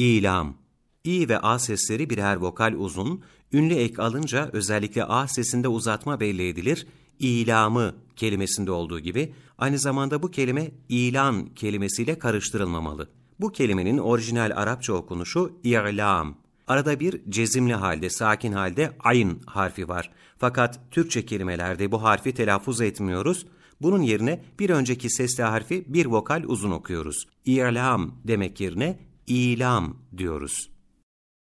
İlam. İ ve A sesleri birer vokal uzun, ünlü ek alınca özellikle A sesinde uzatma belli edilir, İlamı kelimesinde olduğu gibi aynı zamanda bu kelime ilan kelimesiyle karıştırılmamalı. Bu kelimenin orijinal Arapça okunuşu i'lam. Arada bir cezimli halde, sakin halde ayn harfi var. Fakat Türkçe kelimelerde bu harfi telaffuz etmiyoruz. Bunun yerine bir önceki sesli harfi bir vokal uzun okuyoruz. İ'lam demek yerine ilam diyoruz.